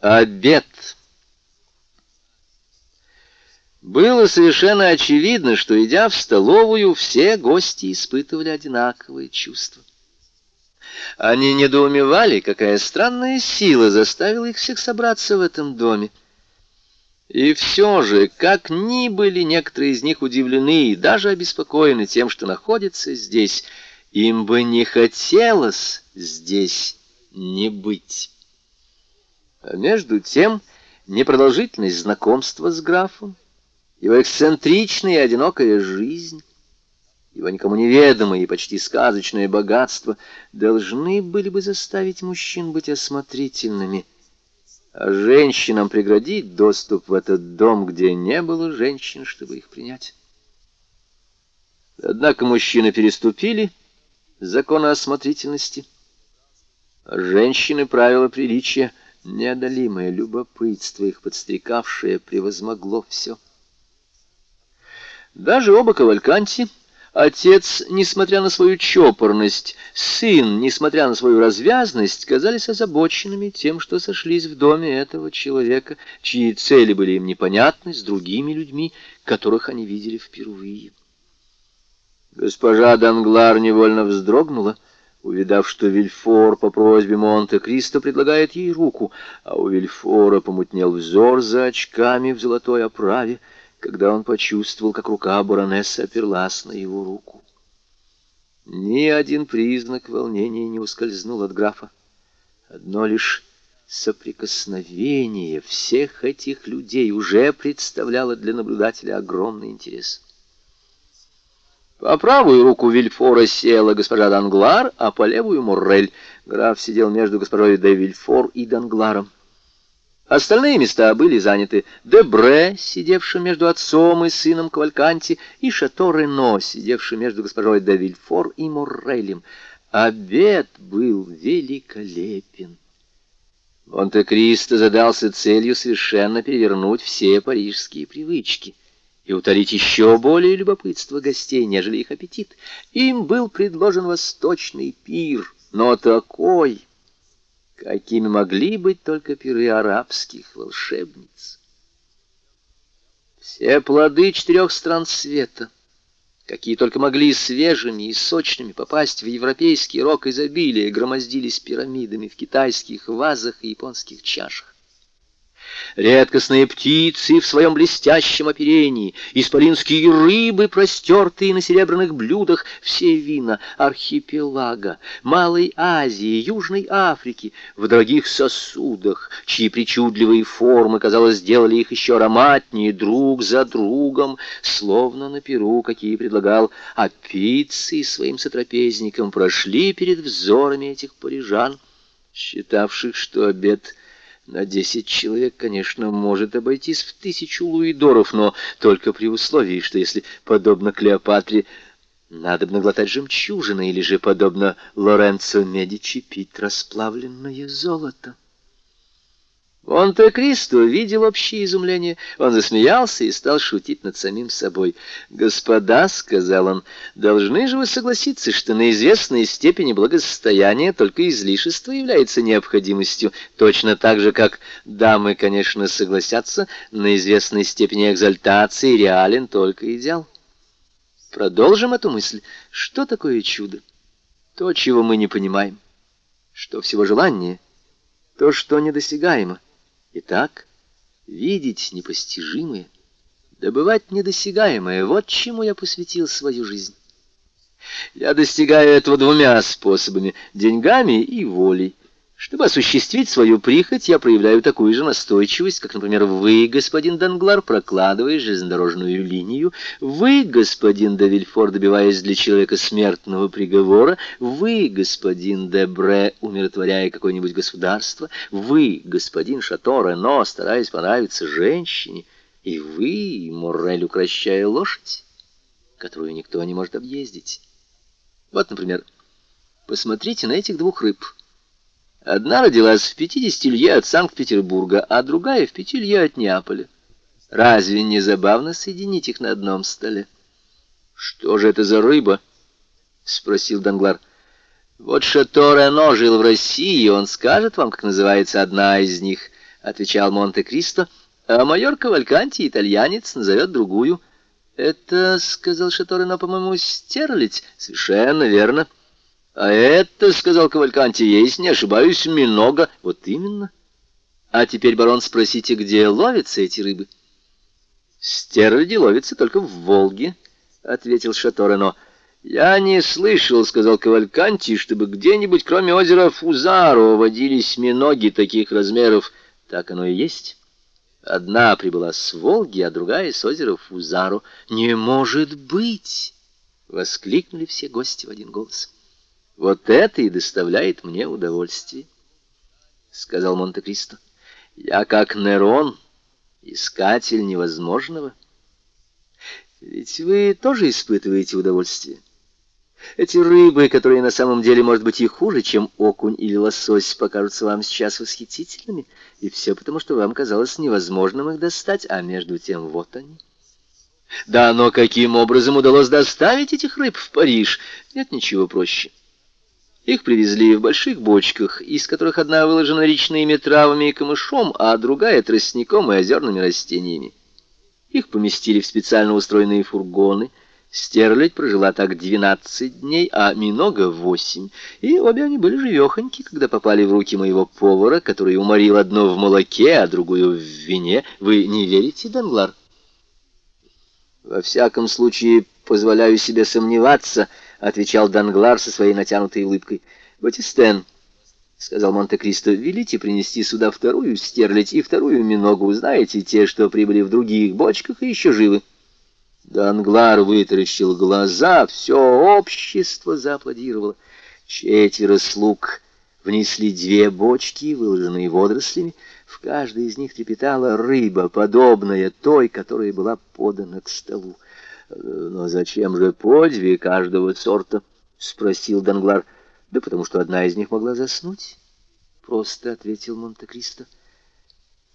Обед. Было совершенно очевидно, что, идя в столовую, все гости испытывали одинаковые чувства. Они недоумевали, какая странная сила заставила их всех собраться в этом доме. И все же, как ни были некоторые из них удивлены и даже обеспокоены тем, что находятся здесь, им бы не хотелось здесь не быть. А между тем, непродолжительность знакомства с графом, его эксцентричная и одинокая жизнь, его никому неведомое и почти сказочное богатство должны были бы заставить мужчин быть осмотрительными, а женщинам преградить доступ в этот дом, где не было женщин, чтобы их принять. Однако мужчины переступили законы осмотрительности, а женщины правила приличия — Неодолимое любопытство их подстрекавшее превозмогло все. Даже оба Кавальканти, отец, несмотря на свою чопорность, сын, несмотря на свою развязность, казались озабоченными тем, что сошлись в доме этого человека, чьи цели были им непонятны с другими людьми, которых они видели впервые. Госпожа Данглар невольно вздрогнула, — увидав, что Вильфор по просьбе Монте-Кристо предлагает ей руку, а у Вильфора помутнел взор за очками в золотой оправе, когда он почувствовал, как рука баронессы оперлась на его руку. Ни один признак волнения не ускользнул от графа. Одно лишь соприкосновение всех этих людей уже представляло для наблюдателя огромный интерес. По правую руку Вильфора села госпожа Данглар, а по левую — Моррель. Граф сидел между госпожой де Вильфор и Дангларом. Остальные места были заняты Дебре, сидевшим между отцом и сыном Кавальканти, и Шато Рено, сидевшим между госпожой де Вильфор и Моррелем. Обед был великолепен. Монте-Кристо задался целью совершенно перевернуть все парижские привычки и утолить еще более любопытство гостей, нежели их аппетит. Им был предложен восточный пир, но такой, какими могли быть только пиры арабских волшебниц. Все плоды четырех стран света, какие только могли свежими и сочными попасть в европейский рок изобилия, громоздились пирамидами в китайских вазах и японских чашах. Редкостные птицы в своем блестящем оперении, исполинские рыбы, простертые на серебряных блюдах, все вина архипелага, Малой Азии, Южной Африки, в дорогих сосудах, чьи причудливые формы, казалось, сделали их еще ароматнее друг за другом, словно на перу, какие предлагал Апиций своим сотрапезникам, прошли перед взорами этих парижан, считавших, что обед — на десять человек, конечно, может обойтись в тысячу луидоров, но только при условии, что если, подобно Клеопатре, надо бы наглотать жемчужины, или же, подобно Лоренцо Медичи, пить расплавленное золото. Монте-Кристо видел общее изумление. Он засмеялся и стал шутить над самим собой. «Господа», — сказал он, — «должны же вы согласиться, что на известной степени благосостояния только излишество является необходимостью, точно так же, как дамы, конечно, согласятся, на известной степени экзальтации реален только идеал». Продолжим эту мысль. Что такое чудо? То, чего мы не понимаем. Что всего желание? То, что недосягаемо. Итак, видеть непостижимое, добывать недосягаемое — вот чему я посвятил свою жизнь. Я достигаю этого двумя способами — деньгами и волей. Чтобы осуществить свою прихоть, я проявляю такую же настойчивость, как, например, вы, господин Данглар, прокладывая железнодорожную линию, вы, господин де Вильфор, добиваясь для человека смертного приговора, вы, господин де Бре, умиротворяя какое-нибудь государство, вы, господин Шато Рено, стараясь понравиться женщине, и вы, Моррель, укращая лошадь, которую никто не может объездить. Вот, например, посмотрите на этих двух рыб — Одна родилась в пятидесяти лье от Санкт-Петербурга, а другая в пяти лье от Неаполя. Разве не забавно соединить их на одном столе? «Что же это за рыба?» — спросил Данглар. «Вот Шато Рено жил в России, он скажет вам, как называется одна из них. — отвечал Монте-Кристо, — «а майор Кавальканти, итальянец, назовет другую». «Это, — сказал Шаторино, — по-моему, стерлить». «Совершенно верно». «А это, — сказал Кавальканти, — есть, не ошибаюсь, много». «Вот именно». «А теперь, барон, спросите, где ловятся эти рыбы?» «Стерляди ловятся только в Волге», — ответил Шаторино. «Я не слышал, — сказал Кавальканти, — чтобы где-нибудь, кроме озера Фузаро, водились миноги таких размеров. Так оно и есть». Одна прибыла с Волги, а другая с озера Фузаро. «Не может быть!» — воскликнули все гости в один голос. «Вот это и доставляет мне удовольствие», — сказал Монте-Кристо. «Я как Нерон, искатель невозможного. Ведь вы тоже испытываете удовольствие». Эти рыбы, которые на самом деле, может быть, и хуже, чем окунь или лосось, покажутся вам сейчас восхитительными, и все потому, что вам казалось невозможным их достать, а между тем вот они. Да, но каким образом удалось доставить этих рыб в Париж? Нет ничего проще. Их привезли в больших бочках, из которых одна выложена речными травами и камышом, а другая — тростником и озерными растениями. Их поместили в специально устроенные фургоны — Стерлядь прожила так двенадцать дней, а Минога — восемь, и обе они были живехоньки, когда попали в руки моего повара, который уморил одну в молоке, а другую в вине. Вы не верите, Данглар? «Во всяком случае, позволяю себе сомневаться», — отвечал Данглар со своей натянутой улыбкой. «Батистен», — сказал Монте-Кристо, — «велите принести сюда вторую стерлядь и вторую миногу. Знаете, те, что прибыли в других бочках и еще живы». Данглар вытаращил глаза, все общество зааплодировало. Четверо слуг внесли две бочки, выложенные водорослями. В каждой из них трепетала рыба, подобная той, которая была подана к столу. «Но зачем же по две каждого сорта?» — спросил Данглар. «Да потому что одна из них могла заснуть», — просто ответил Монте-Кристо.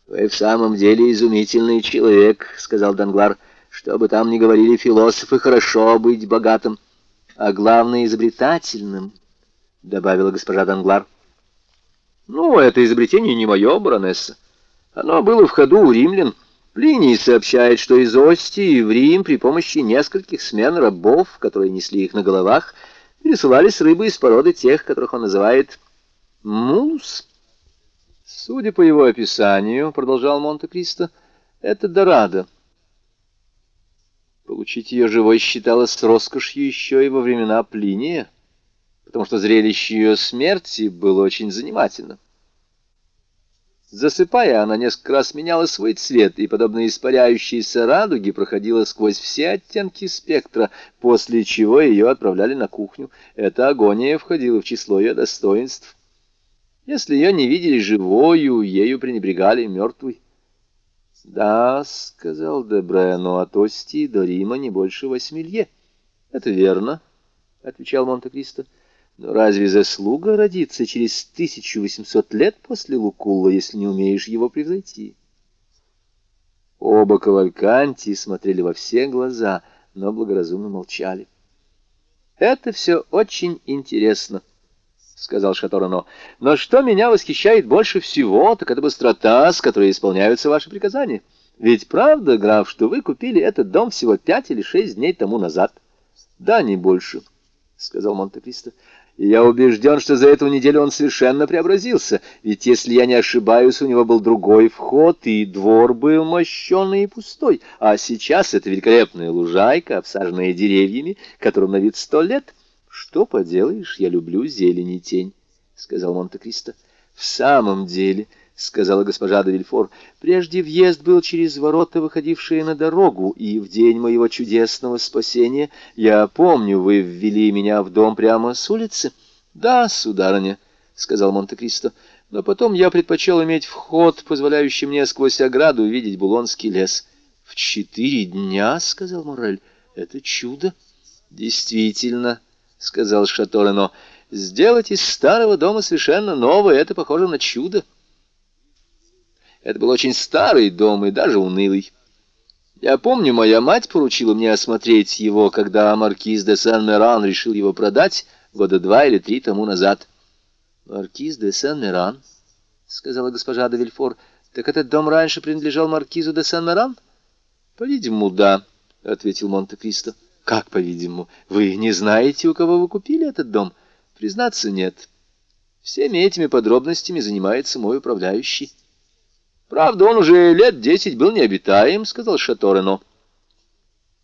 «Вы в самом деле изумительный человек», — сказал Данглар. Что бы там ни говорили философы, хорошо быть богатым, а главное — изобретательным, — добавила госпожа Данглар. Ну, это изобретение не мое, баронесса. Оно было в ходу у римлян. Плиний сообщает, что из Остии в Рим при помощи нескольких смен рабов, которые несли их на головах, пересылались рыбы из породы тех, которых он называет мулус. Судя по его описанию, — продолжал Монте-Кристо, — это дорадо. Получить ее живой считалось роскошью еще и во времена Плиния, потому что зрелище ее смерти было очень занимательно. Засыпая, она несколько раз меняла свой цвет, и, подобно испаряющейся радуге, проходила сквозь все оттенки спектра, после чего ее отправляли на кухню. Эта агония входила в число ее достоинств. Если ее не видели живою, ею пренебрегали мертвой. «Да», — сказал Дебре, — «но от Ости до Рима не больше восьми лье». «Это верно», — отвечал Монте-Кристо. «Но разве заслуга родиться через 1800 лет после Лукулла, если не умеешь его превзойти?» Оба Кавальканти смотрели во все глаза, но благоразумно молчали. «Это все очень интересно», — сказал Шаторано. — Но что меня восхищает больше всего, так это быстрота, с которой исполняются ваши приказания. Ведь правда, граф, что вы купили этот дом всего пять или шесть дней тому назад? — Да, не больше, — сказал Монте-Кристо. — И я убежден, что за эту неделю он совершенно преобразился, ведь, если я не ошибаюсь, у него был другой вход, и двор был мощенный и пустой, а сейчас это великолепная лужайка, обсаженная деревьями, которым на вид сто лет — «Что поделаешь, я люблю зелень и тень», — сказал Монте-Кристо. «В самом деле», — сказала госпожа де Вильфор, — «прежде въезд был через ворота, выходившие на дорогу, и в день моего чудесного спасения, я помню, вы ввели меня в дом прямо с улицы». «Да, сударыня», — сказал Монте-Кристо, — «но потом я предпочел иметь вход, позволяющий мне сквозь ограду увидеть Булонский лес». «В четыре дня», — сказал Морель, — «это чудо». «Действительно», — сказал Шаторено. — Сделать из старого дома совершенно новое — это похоже на чудо. Это был очень старый дом и даже унылый. Я помню, моя мать поручила мне осмотреть его, когда маркиз де Сен-Меран решил его продать года два или три тому назад. — Маркиз де Сен-Меран, — сказала госпожа де Вильфор, — Так этот дом раньше принадлежал маркизу де Сен-Меран? По-видимому, да, — ответил Монте-Кристо. Как, по-видимому? Вы не знаете, у кого вы купили этот дом? Признаться, нет. Всеми этими подробностями занимается мой управляющий. Правда, он уже лет десять был необитаем, — сказал Шаторено.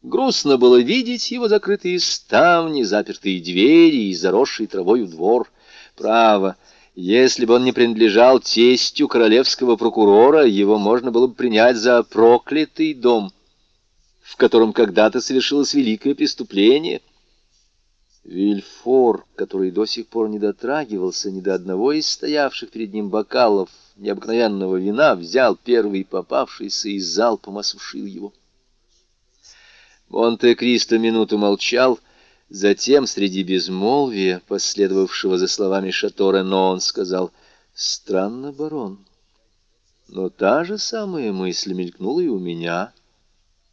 Грустно было видеть его закрытые ставни, запертые двери и заросший травою двор. Право, если бы он не принадлежал тестю королевского прокурора, его можно было бы принять за проклятый дом, в котором когда-то совершилось великое преступление. Вильфор, который до сих пор не дотрагивался ни до одного из стоявших перед ним бокалов необыкновенного вина, взял первый попавшийся и залпом осушил его. Монте-Кристо минуту молчал, — Затем, среди безмолвия, последовавшего за словами Шатора, но он сказал, «Странно, барон, но та же самая мысль мелькнула и у меня,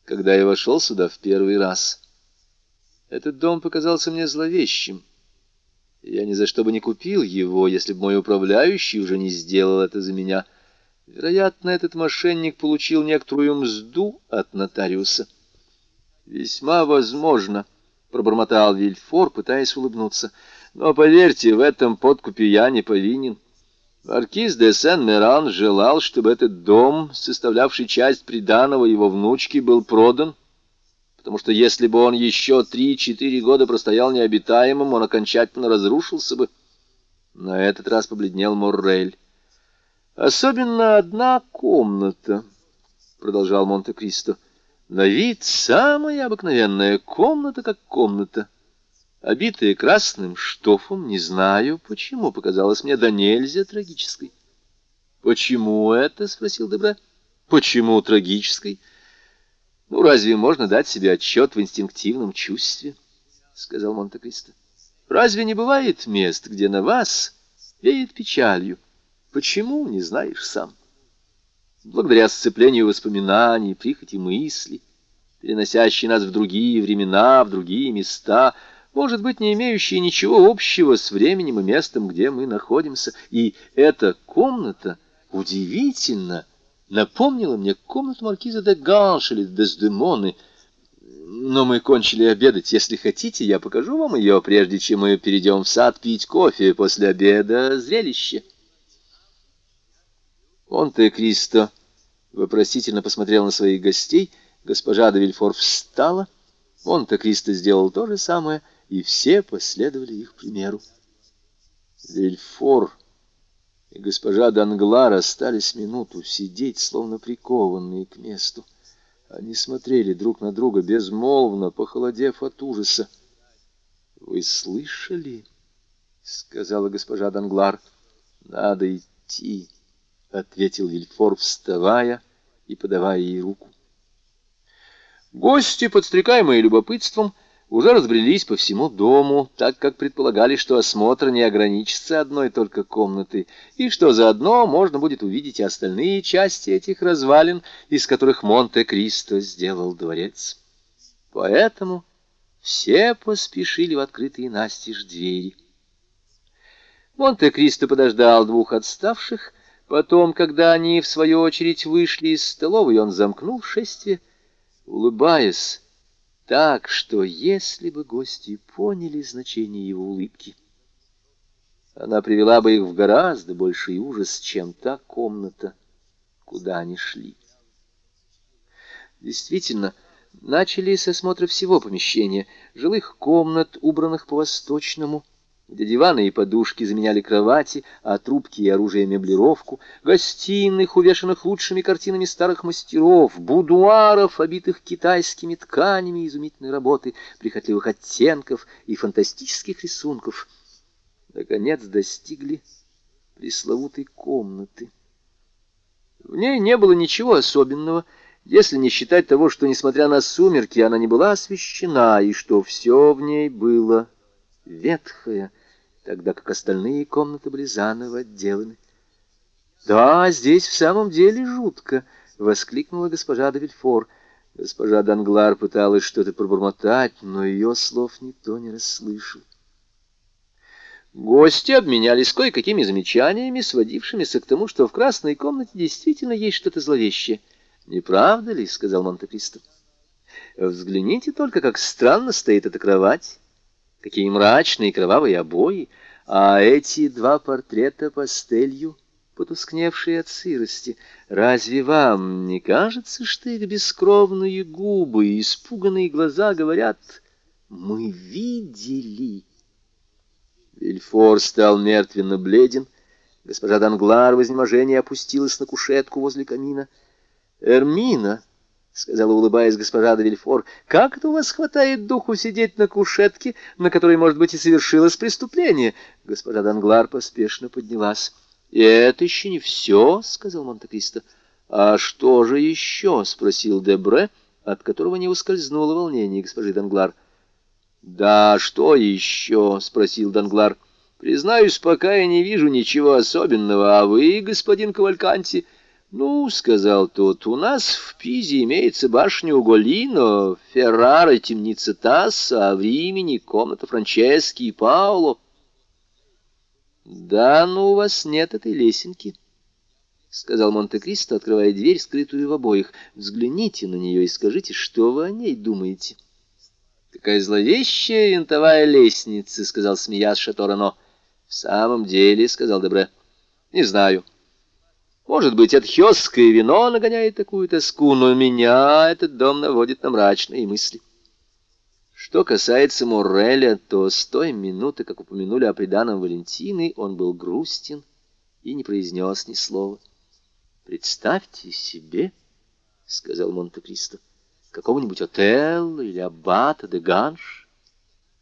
когда я вошел сюда в первый раз. Этот дом показался мне зловещим. Я ни за что бы не купил его, если бы мой управляющий уже не сделал это за меня. Вероятно, этот мошенник получил некоторую мзду от нотариуса. Весьма возможно». — пробормотал Вильфор, пытаясь улыбнуться. «Но поверьте, в этом подкупе я не повинен. Маркиз де Сен-Меран желал, чтобы этот дом, составлявший часть приданого его внучки, был продан, потому что если бы он еще три-четыре года простоял необитаемым, он окончательно разрушился бы». На этот раз побледнел Моррель. «Особенно одна комната», — продолжал Монте-Кристо. На вид самая обыкновенная комната, как комната, обитая красным штофом, не знаю, почему, показалось мне до нельзя трагической. «Почему это?» — спросил Дебре. «Почему трагической?» «Ну, разве можно дать себе отчет в инстинктивном чувстве?» — сказал Монте-Кристо. «Разве не бывает мест, где на вас веет печалью? Почему, не знаешь сам?» благодаря сцеплению воспоминаний, прихоти мысли, переносящие нас в другие времена, в другие места, может быть, не имеющие ничего общего с временем и местом, где мы находимся. И эта комната удивительно напомнила мне комнату маркиза де Ганш или Дездемоны, но мы кончили обедать. Если хотите, я покажу вам ее, прежде чем мы перейдем в сад пить кофе после обеда зрелище. Монте-Кристо вопросительно посмотрел на своих гостей. Госпожа де Вильфор встала. Монте-Кристо сделал то же самое, и все последовали их примеру. Вильфор и госпожа Данглар остались минуту сидеть, словно прикованные к месту. Они смотрели друг на друга безмолвно, похолодев от ужаса. — Вы слышали? — сказала госпожа Данглар. — Надо идти. — ответил Вильфор, вставая и подавая ей руку. Гости, подстрекаемые любопытством, уже разбрелись по всему дому, так как предполагали, что осмотр не ограничится одной только комнатой, и что заодно можно будет увидеть и остальные части этих развалин, из которых Монте-Кристо сделал дворец. Поэтому все поспешили в открытые настежь двери. Монте-Кристо подождал двух отставших, Потом, когда они, в свою очередь, вышли из столовой, он замкнул шествие, улыбаясь так, что если бы гости поняли значение его улыбки, она привела бы их в гораздо больший ужас, чем та комната, куда они шли. Действительно, начали с осмотра всего помещения, жилых комнат, убранных по-восточному, где диваны и подушки заменяли кровати, а трубки и оружие меблировку, гостиных, увешанных лучшими картинами старых мастеров, будуаров, обитых китайскими тканями изумительной работы, прихотливых оттенков и фантастических рисунков. Наконец достигли пресловутой комнаты. В ней не было ничего особенного, если не считать того, что, несмотря на сумерки, она не была освещена, и что все в ней было ветхое, тогда как остальные комнаты были заново отделаны. «Да, здесь в самом деле жутко!» — воскликнула госпожа де Вильфор. Госпожа Данглар пыталась что-то пробормотать, но ее слов никто не расслышал. Гости обменялись кое-какими замечаниями, сводившимися к тому, что в красной комнате действительно есть что-то зловещее. «Не правда ли?» — сказал Монте-Кристо. «Взгляните только, как странно стоит эта кровать, какие мрачные кровавые обои, а эти два портрета пастелью, потускневшие от сырости. Разве вам не кажется, что их бескровные губы и испуганные глаза говорят «Мы видели»?» Вильфор стал мертвенно бледен. Госпожа Данглар в изнеможении опустилась на кушетку возле камина. «Эрмина», — сказала, улыбаясь госпожа де Вильфор, — «как это у вас хватает духу сидеть на кушетке, на которой, может быть, и совершилось преступление?» Госпожа Данглар поспешно поднялась. «И это еще не все», — сказал Монте-Кристо. «А что же еще?» — спросил Дебре, от которого не ускользнуло волнение госпожи Данглар. «Да, что еще?» — спросил Данглар. «Признаюсь, пока я не вижу ничего особенного, а вы, господин Кавальканти...» «Ну, — сказал тот, — у нас в Пизе имеется башня Уголино, Феррара, темница Тасса, а в Римени комната Франчески и Пауло». «Да, но у вас нет этой лесенки», — сказал Монте-Кристо, открывая дверь, скрытую в обоих. «Взгляните на нее и скажите, что вы о ней думаете». «Какая зловещая винтовая лестница», — сказал, смеясь Шаторано. «В самом деле», — сказал Дебре, — «не знаю». Может быть, это хёстское вино нагоняет такую тоску, но меня этот дом наводит на мрачные мысли. Что касается Морреля, то с той минуты, как упомянули о преданном Валентины, он был грустен и не произнес ни слова. «Представьте себе», — сказал Монте-Кристо, — «какого-нибудь Отелло или Аббата де Ганш,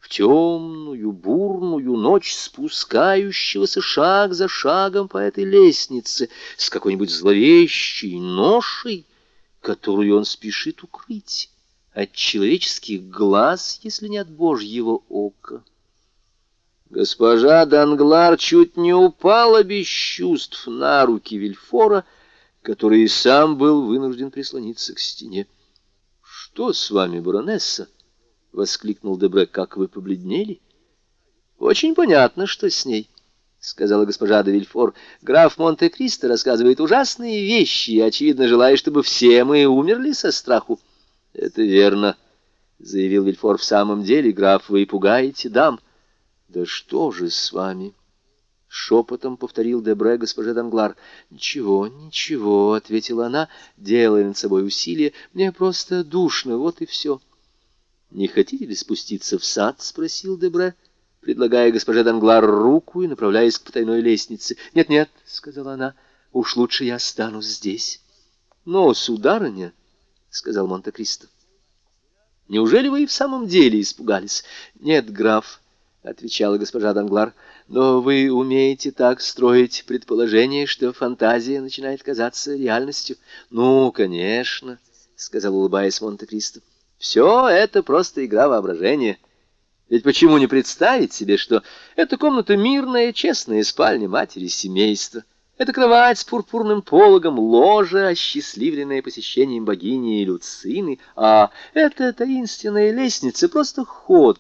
в темную, бурную ночь спускающегося шаг за шагом по этой лестнице с какой-нибудь зловещей ношей, которую он спешит укрыть» от человеческих глаз, если не от Божьего ока. Госпожа Данглар чуть не упала без чувств на руки Вильфора, который и сам был вынужден прислониться к стене. — Что с вами, баронесса? — воскликнул Дебре. — Как вы побледнели? — Очень понятно, что с ней, — сказала госпожа де Вильфор. — Граф Монте-Кристо рассказывает ужасные вещи, очевидно, желая, чтобы все мы умерли со страху. — это верно, заявил Вильфор. В самом деле, граф, вы пугаете дам. Да что же с вами? Шепотом повторил Дебре госпоже Данглар. «Ничего, ничего», — ответила она, делая над собой усилие. «Мне просто душно, вот и все». «Не хотите ли спуститься в сад?» — спросил Дебре, предлагая госпоже Данглар руку и направляясь к потайной лестнице. «Нет-нет», — сказала она, — «уж лучше я останусь здесь». «Но, сударыня...» сказал Монте-Кристо. Неужели вы и в самом деле испугались? Нет, граф, отвечала госпожа Данглар, но вы умеете так строить предположение, что фантазия начинает казаться реальностью. Ну, конечно, сказал, улыбаясь Монте-Кристо. Все это просто игра воображения. Ведь почему не представить себе, что эта комната мирная, честная спальня матери семейства — это кровать с пурпурным пологом, ложе, осчастливленное посещением богини Люцины, а эта таинственная лестница — просто ход,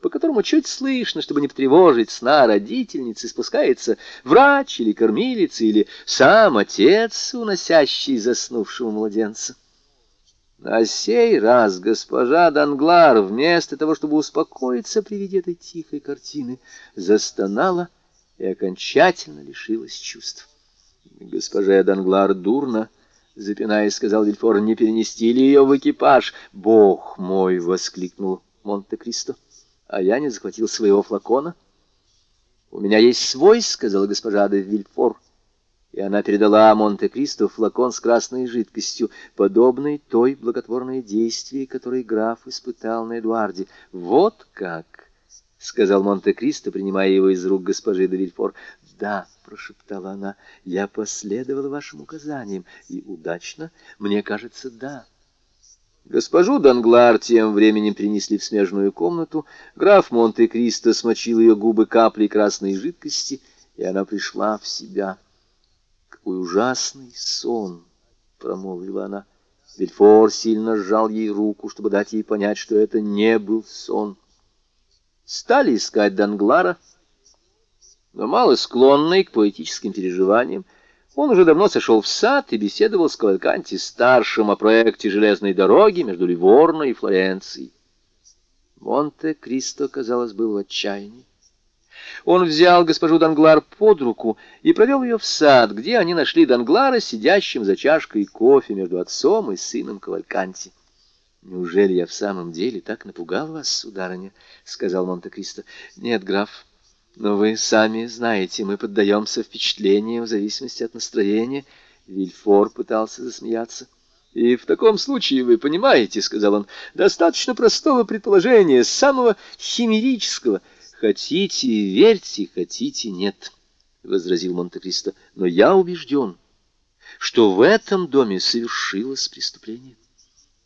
по которому чуть слышно, чтобы не потревожить сна родительницы, спускается врач или кормилица, или сам отец, уносящий заснувшего младенца. На сей раз госпожа Данглар, вместо того, чтобы успокоиться при виде этой тихой картины, застонала и окончательно лишилась чувств. Госпожа Данглар дурно, запинаясь, сказал Вильфор, не перенести ли ее в экипаж? Бог мой! — воскликнул Монте-Кристо. А я не захватил своего флакона. У меня есть свой, — сказала госпожа де. И она передала Монте-Кристо флакон с красной жидкостью, подобной той благотворной действии, которой граф испытал на Эдуарде. Вот как! — сказал Монте-Кристо, принимая его из рук госпожи де Вильфор. — Да, — прошептала она, — я последовала вашим указаниям. И удачно? Мне кажется, да. Госпожу Данглар тем временем принесли в смежную комнату. Граф Монте-Кристо смочил ее губы каплей красной жидкости, и она пришла в себя. «Какой ужасный сон!» — промолвила она. Вильфор сильно сжал ей руку, чтобы дать ей понять, что это не был сон. Стали искать Данглара, Но мало склонный к поэтическим переживаниям, он уже давно сошел в сад и беседовал с Кавальканти-старшим о проекте железной дороги между Ливорно и Флоренцией. Монте-Кристо, казалось, был в отчаянии. Он взял госпожу Данглар под руку и провел ее в сад, где они нашли Данглара, сидящим за чашкой кофе между отцом и сыном Кавальканти. «Неужели я в самом деле так напугал вас, сударыня?» — сказал Монте-Кристо. «Нет, граф, но вы сами знаете, мы поддаемся впечатлениям в зависимости от настроения». Вильфор пытался засмеяться. «И в таком случае, вы понимаете, — сказал он, — достаточно простого предположения, самого химерического. Хотите — верьте, хотите — нет, — возразил Монте-Кристо. Но я убежден, что в этом доме совершилось преступление.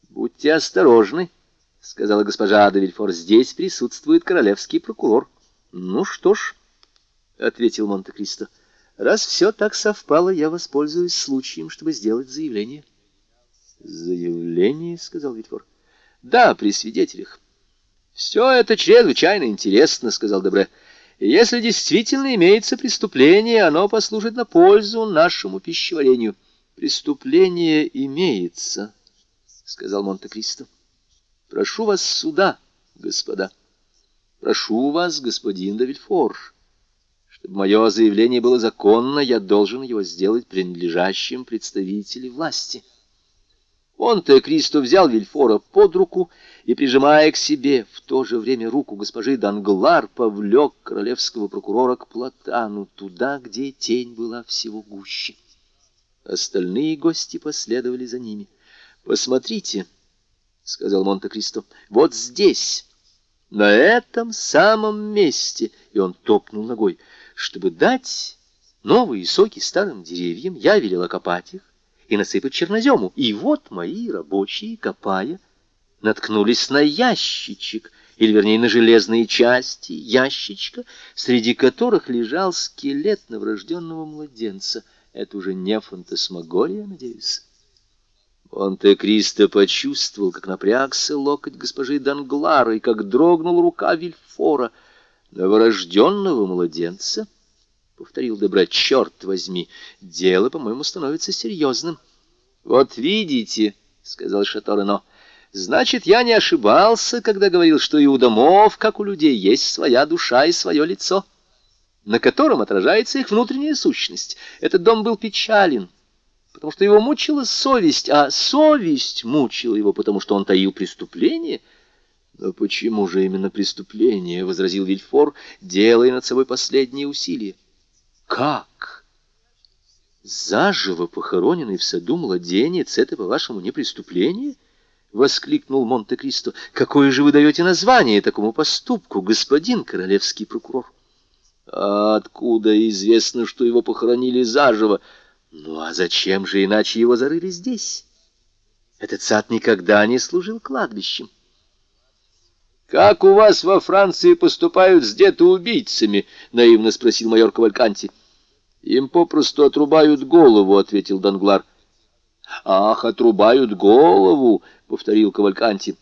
«Будьте осторожны», — сказала госпожа де Вильфор, — «здесь присутствует королевский прокурор». «Ну что ж», — ответил Монте-Кристо, — «раз все так совпало, я воспользуюсь случаем, чтобы сделать заявление». «Заявление?» — сказал Вильфор. «Да, при свидетелях». «Все это чрезвычайно интересно», — сказал Дебре. «Если действительно имеется преступление, оно послужит на пользу нашему пищеварению». «Преступление имеется», — сказал Монте-Кристо. «Прошу вас сюда, господа. Прошу вас, господин Давильфор. Чтобы мое заявление было законно, я должен его сделать принадлежащим представителю власти». Монте-Кристо взял Вильфора под руку и, прижимая к себе в то же время руку госпожи Данглар, повлек королевского прокурора к платану, туда, где тень была всего гуще. Остальные гости последовали за ними. «Посмотрите», — сказал Монте-Кристо, — «вот здесь, на этом самом месте». И он топнул ногой. «Чтобы дать новые соки старым деревьям, я велел окопать их и насыпать чернозему. И вот мои рабочие, копая, наткнулись на ящичек, или, вернее, на железные части ящичка, среди которых лежал скелет новорожденного младенца. Это уже не фантасмагория, надеюсь?» Монте-Кристо почувствовал, как напрягся локоть госпожи Данглара и как дрогнула рука Вильфора. «Новорожденного младенца?» — повторил Дебра. «Черт возьми! Дело, по-моему, становится серьезным». «Вот видите», — сказал Шаторено, — «значит, я не ошибался, когда говорил, что и у домов, как у людей, есть своя душа и свое лицо, на котором отражается их внутренняя сущность. Этот дом был печален» потому что его мучила совесть, а совесть мучила его, потому что он таил преступление. «Но почему же именно преступление?» — возразил Вильфор, делая над собой последние усилия. «Как? Заживо похороненный в саду младенец — это, по-вашему, не преступление?» — воскликнул Монте-Кристо. «Какое же вы даете название такому поступку, господин королевский прокурор?» «А откуда известно, что его похоронили заживо?» Ну а зачем же иначе его зарыли здесь? Этот сад никогда не служил кладбищем. «Как у вас во Франции поступают с детоубийцами?» — наивно спросил майор Кавальканти. «Им попросту отрубают голову», — ответил Данглар. «Ах, отрубают голову!» — повторил Кавальканти.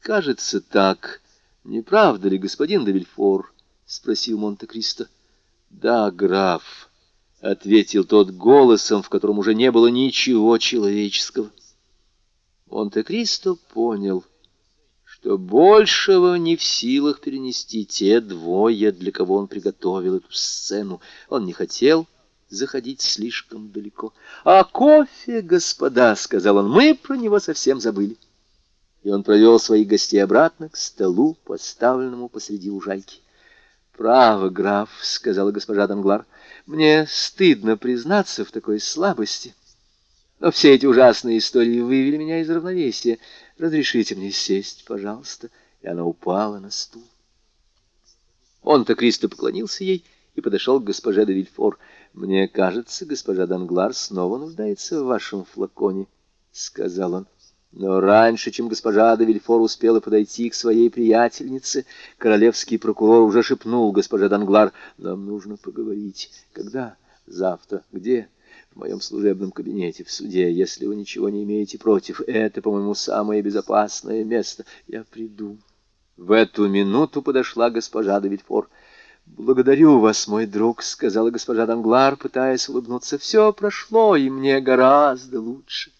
«Кажется, так. Не правда ли, господин Девильфор?» — спросил Монте-Кристо. «Да, граф» ответил тот голосом, в котором уже не было ничего человеческого. Монте-Кристо понял, что большего не в силах перенести те двое, для кого он приготовил эту сцену. Он не хотел заходить слишком далеко. «А кофе, господа!» — сказал он. «Мы про него совсем забыли». И он провел своих гостей обратно к столу, поставленному посреди лужайки. «Право, граф», — сказала госпожа Данглар, — «мне стыдно признаться в такой слабости. Но все эти ужасные истории вывели меня из равновесия. Разрешите мне сесть, пожалуйста». И она упала на стул. Он-то Кристо поклонился ей и подошел к госпоже де Вильфор. «Мне кажется, госпожа Данглар снова нуждается в вашем флаконе», — сказал он. Но раньше, чем госпожа де Вильфор успела подойти к своей приятельнице, королевский прокурор уже шепнул госпоже Данглар, «Нам нужно поговорить. Когда? Завтра. Где?» «В моем служебном кабинете, в суде, если вы ничего не имеете против. Это, по-моему, самое безопасное место. Я приду». В эту минуту подошла госпожа де. «Благодарю вас, мой друг», — сказала госпожа Данглар, пытаясь улыбнуться. «Все прошло, и мне гораздо лучше».